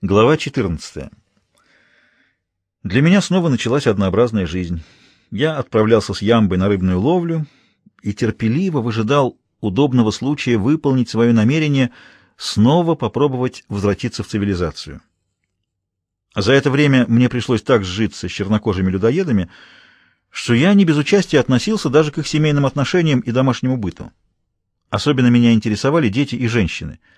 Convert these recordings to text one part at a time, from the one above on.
Глава 14. Для меня снова началась однообразная жизнь. Я отправлялся с ямбой на рыбную ловлю и терпеливо выжидал удобного случая выполнить свое намерение снова попробовать возвратиться в цивилизацию. За это время мне пришлось так сжиться с чернокожими людоедами, что я не без участия относился даже к их семейным отношениям и домашнему быту. Особенно меня интересовали дети и женщины —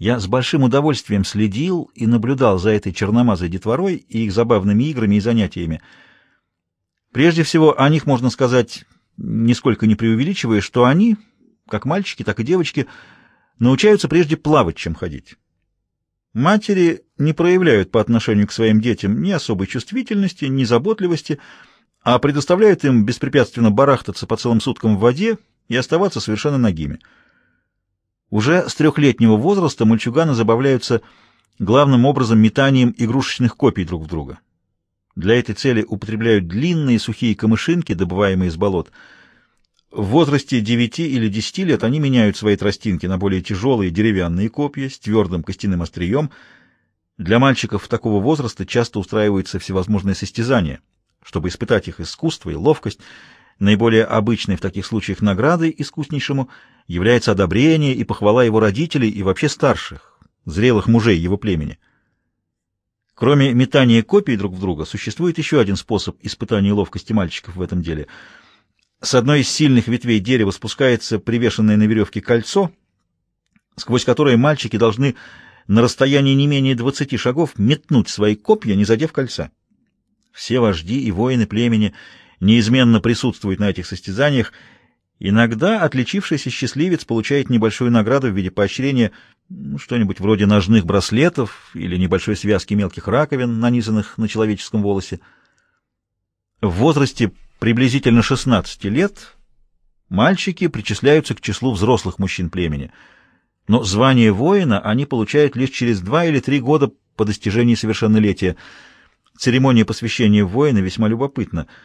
я с большим удовольствием следил и наблюдал за этой черномазой детворой и их забавными играми и занятиями. Прежде всего, о них можно сказать, нисколько не преувеличивая, что они, как мальчики, так и девочки, научаются прежде плавать, чем ходить. Матери не проявляют по отношению к своим детям ни особой чувствительности, ни заботливости, а предоставляют им беспрепятственно барахтаться по целым суткам в воде и оставаться совершенно нагими. Уже с трехлетнего возраста мальчуганы забавляются главным образом метанием игрушечных копий друг в друга. Для этой цели употребляют длинные сухие камышинки, добываемые из болот. В возрасте 9 или 10 лет они меняют свои тростинки на более тяжелые деревянные копья с твердым костяным острием. Для мальчиков такого возраста часто устраиваются всевозможные состязания, чтобы испытать их искусство и ловкость, Наиболее обычной в таких случаях наградой искуснейшему является одобрение и похвала его родителей и вообще старших, зрелых мужей его племени. Кроме метания копий друг в друга, существует еще один способ испытания ловкости мальчиков в этом деле. С одной из сильных ветвей дерева спускается привешенное на веревке кольцо, сквозь которое мальчики должны на расстоянии не менее 20 шагов метнуть свои копья, не задев кольца. Все вожди и воины племени неизменно присутствует на этих состязаниях. Иногда отличившийся счастливец получает небольшую награду в виде поощрения, ну, что-нибудь вроде ножных браслетов или небольшой связки мелких раковин, нанизанных на человеческом волосе. В возрасте приблизительно 16 лет мальчики причисляются к числу взрослых мужчин племени, но звание воина они получают лишь через два или три года по достижении совершеннолетия. Церемония посвящения воина весьма любопытна —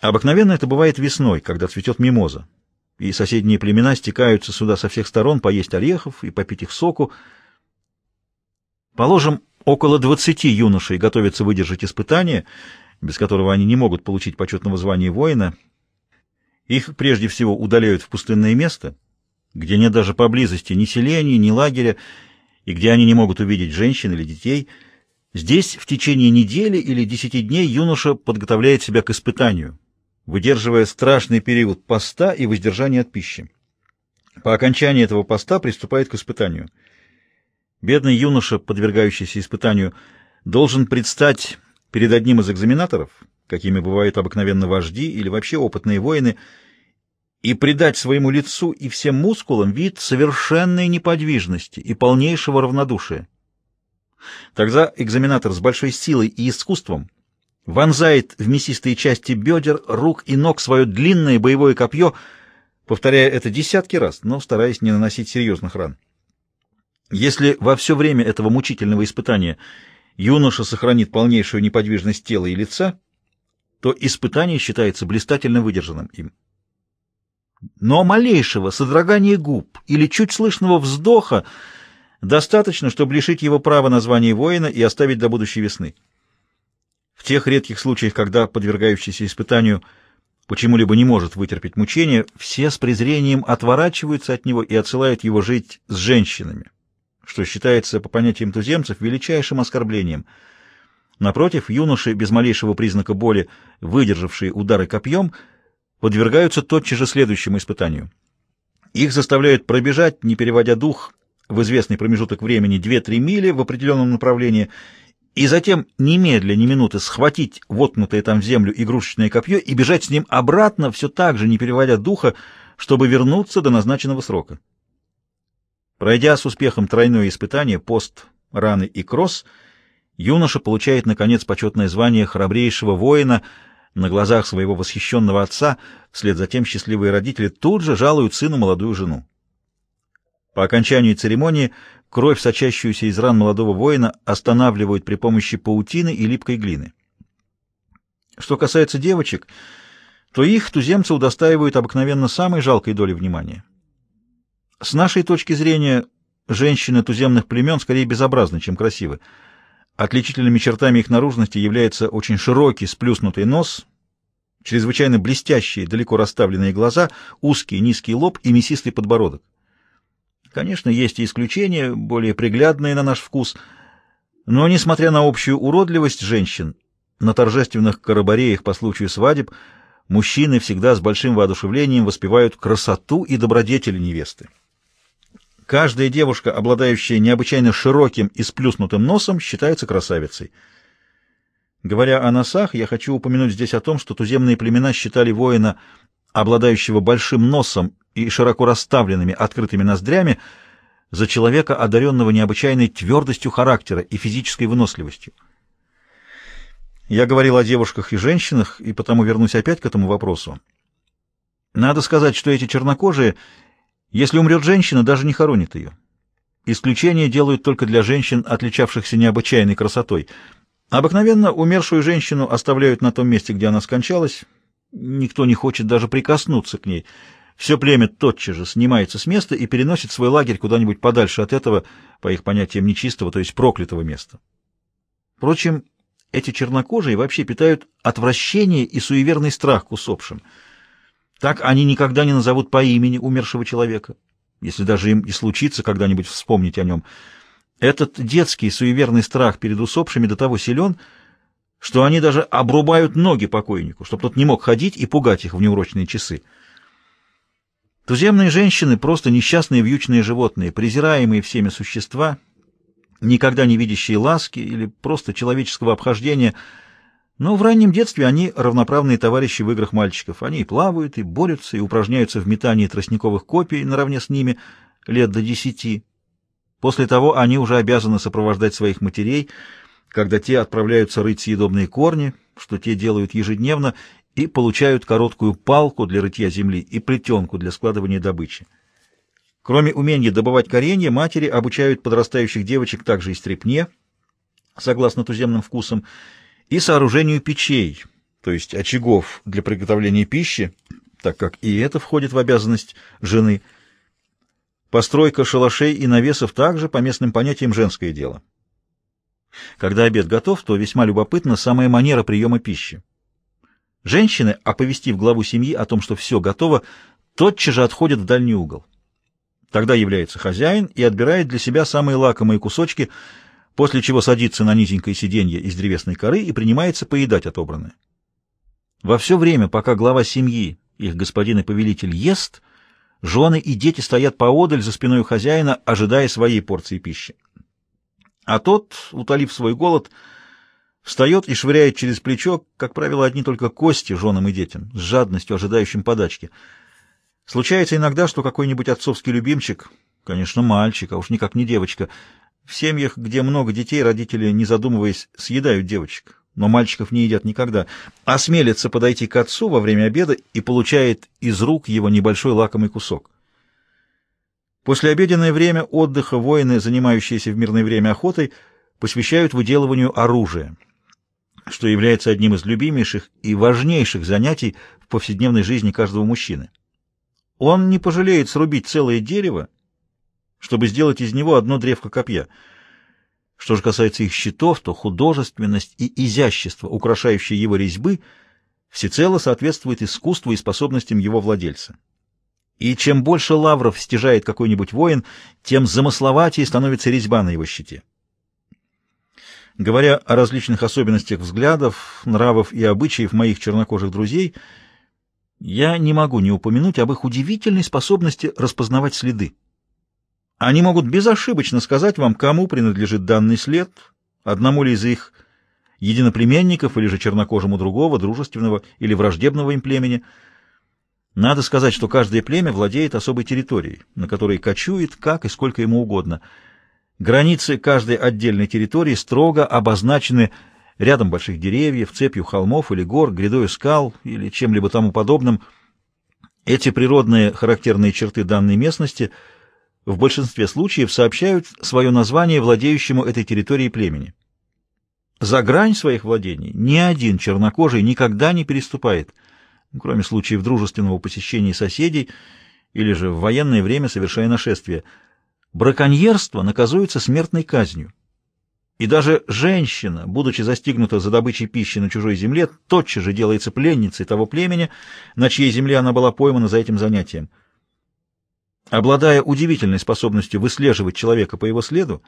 Обыкновенно это бывает весной, когда цветет мимоза, и соседние племена стекаются сюда со всех сторон поесть орехов и попить их соку. Положим, около двадцати юношей готовятся выдержать испытание, без которого они не могут получить почетного звания воина. Их прежде всего удаляют в пустынное место, где нет даже поблизости ни селений, ни лагеря, и где они не могут увидеть женщин или детей. Здесь в течение недели или десяти дней юноша подготовляет себя к испытанию, выдерживая страшный период поста и воздержания от пищи. По окончании этого поста приступает к испытанию. Бедный юноша, подвергающийся испытанию, должен предстать перед одним из экзаменаторов, какими бывают обыкновенно вожди или вообще опытные воины, и придать своему лицу и всем мускулам вид совершенной неподвижности и полнейшего равнодушия. Тогда экзаменатор с большой силой и искусством вонзает в мясистые части бедер, рук и ног свое длинное боевое копье, повторяя это десятки раз, но стараясь не наносить серьезных ран. Если во все время этого мучительного испытания юноша сохранит полнейшую неподвижность тела и лица, то испытание считается блистательно выдержанным им. Но малейшего содрогания губ или чуть слышного вздоха достаточно, чтобы лишить его права на звание воина и оставить до будущей весны. Тех редких случаях, когда подвергающийся испытанию почему-либо не может вытерпеть мучения, все с презрением отворачиваются от него и отсылают его жить с женщинами, что считается, по понятиям туземцев, величайшим оскорблением. Напротив, юноши, без малейшего признака боли, выдержавшие удары копьем, подвергаются тотчас же следующему испытанию. Их заставляют пробежать, не переводя дух, в известный промежуток времени 2-3 мили в определенном направлении и затем немедля, ни минуты схватить воткнутое там в землю игрушечное копье и бежать с ним обратно, все так же, не переводя духа, чтобы вернуться до назначенного срока. Пройдя с успехом тройное испытание, пост, раны и кросс, юноша получает, наконец, почетное звание храбрейшего воина на глазах своего восхищенного отца, вслед за тем счастливые родители тут же жалуют сыну молодую жену. По окончании церемонии Кровь, сочащуюся из ран молодого воина, останавливают при помощи паутины и липкой глины. Что касается девочек, то их туземцы удостаивают обыкновенно самой жалкой доли внимания. С нашей точки зрения, женщины туземных племен скорее безобразны, чем красивы. Отличительными чертами их наружности является очень широкий сплюснутый нос, чрезвычайно блестящие, далеко расставленные глаза, узкий низкий лоб и мясистый подбородок. Конечно, есть и исключения, более приглядные на наш вкус, но, несмотря на общую уродливость женщин, на торжественных карабареях по случаю свадеб мужчины всегда с большим воодушевлением воспевают красоту и добродетели невесты. Каждая девушка, обладающая необычайно широким и сплюснутым носом, считается красавицей. Говоря о носах, я хочу упомянуть здесь о том, что туземные племена считали воина, обладающего большим носом и широко расставленными открытыми ноздрями, за человека, одаренного необычайной твердостью характера и физической выносливостью. Я говорил о девушках и женщинах, и потому вернусь опять к этому вопросу. Надо сказать, что эти чернокожие если умрет женщина, даже не хоронит ее. Исключение делают только для женщин, отличавшихся необычайной красотой. Обыкновенно умершую женщину оставляют на том месте, где она скончалась. Никто не хочет даже прикоснуться к ней. Все племя тотчас же снимается с места и переносит свой лагерь куда-нибудь подальше от этого, по их понятиям, нечистого, то есть проклятого места. Впрочем, эти чернокожие вообще питают отвращение и суеверный страх к усопшим – так они никогда не назовут по имени умершего человека, если даже им и случится когда-нибудь вспомнить о нем. Этот детский суеверный страх перед усопшими до того силен, что они даже обрубают ноги покойнику, чтобы тот не мог ходить и пугать их в неурочные часы. Туземные женщины — просто несчастные вьючные животные, презираемые всеми существа, никогда не видящие ласки или просто человеческого обхождения — но в раннем детстве они равноправные товарищи в играх мальчиков. Они и плавают, и борются, и упражняются в метании тростниковых копий наравне с ними лет до десяти. После того они уже обязаны сопровождать своих матерей, когда те отправляются рыть съедобные корни, что те делают ежедневно, и получают короткую палку для рытья земли и плетенку для складывания добычи. Кроме умения добывать коренья, матери обучают подрастающих девочек также и стрепне, согласно туземным вкусам, и сооружению печей, то есть очагов для приготовления пищи, так как и это входит в обязанность жены. Постройка шалашей и навесов также по местным понятиям женское дело. Когда обед готов, то весьма любопытна самая манера приема пищи. Женщины, оповестив главу семьи о том, что все готово, тотчас же отходят в дальний угол. Тогда является хозяин и отбирает для себя самые лакомые кусочки – после чего садится на низенькое сиденье из древесной коры и принимается поедать отобранное. Во все время, пока глава семьи, их господин и повелитель, ест, жены и дети стоят поодаль за спиной хозяина, ожидая своей порции пищи. А тот, утолив свой голод, встает и швыряет через плечо, как правило, одни только кости женам и детям, с жадностью ожидающим подачки. Случается иногда, что какой-нибудь отцовский любимчик, конечно, мальчик, а уж никак не девочка, в семьях, где много детей, родители, не задумываясь, съедают девочек, но мальчиков не едят никогда, осмелится подойти к отцу во время обеда и получает из рук его небольшой лакомый кусок. После обеденное время отдыха воины, занимающиеся в мирное время охотой, посвящают выделыванию оружия, что является одним из любимейших и важнейших занятий в повседневной жизни каждого мужчины. Он не пожалеет срубить целое дерево, чтобы сделать из него одно древко копья. Что же касается их щитов, то художественность и изящество, украшающие его резьбы, всецело соответствует искусству и способностям его владельца. И чем больше лавров стяжает какой-нибудь воин, тем замысловатее становится резьба на его щите. Говоря о различных особенностях взглядов, нравов и обычаев моих чернокожих друзей, я не могу не упомянуть об их удивительной способности распознавать следы. Они могут безошибочно сказать вам, кому принадлежит данный след, одному ли из их единоплеменников или же чернокожему другого, дружественного или враждебного им племени. Надо сказать, что каждое племя владеет особой территорией, на которой кочует как и сколько ему угодно. Границы каждой отдельной территории строго обозначены рядом больших деревьев, цепью холмов или гор, грядой скал или чем-либо тому подобным. Эти природные характерные черты данной местности – в большинстве случаев сообщают свое название владеющему этой территорией племени. За грань своих владений ни один чернокожий никогда не переступает, кроме случаев дружественного посещения соседей или же в военное время совершая нашествие. Браконьерство наказуется смертной казнью. И даже женщина, будучи застигнута за добычей пищи на чужой земле, тотчас же делается пленницей того племени, на чьей земле она была поймана за этим занятием. Обладая удивительной способностью выслеживать человека по его следу,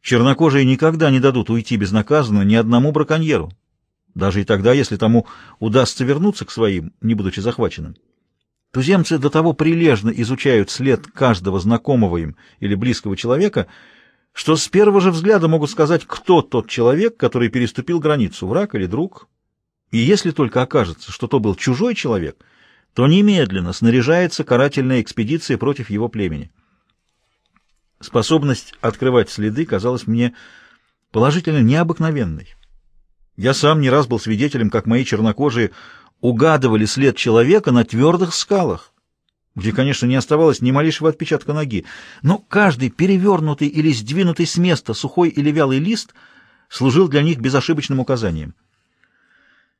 чернокожие никогда не дадут уйти безнаказанно ни одному браконьеру, даже и тогда, если тому удастся вернуться к своим, не будучи захваченным. Туземцы до того прилежно изучают след каждого знакомого им или близкого человека, что с первого же взгляда могут сказать, кто тот человек, который переступил границу, враг или друг. И если только окажется, что то был чужой человек, то немедленно снаряжается карательная экспедиция против его племени. Способность открывать следы казалась мне положительно необыкновенной. Я сам не раз был свидетелем, как мои чернокожие угадывали след человека на твердых скалах, где, конечно, не оставалось ни малейшего отпечатка ноги, но каждый перевернутый или сдвинутый с места сухой или вялый лист служил для них безошибочным указанием —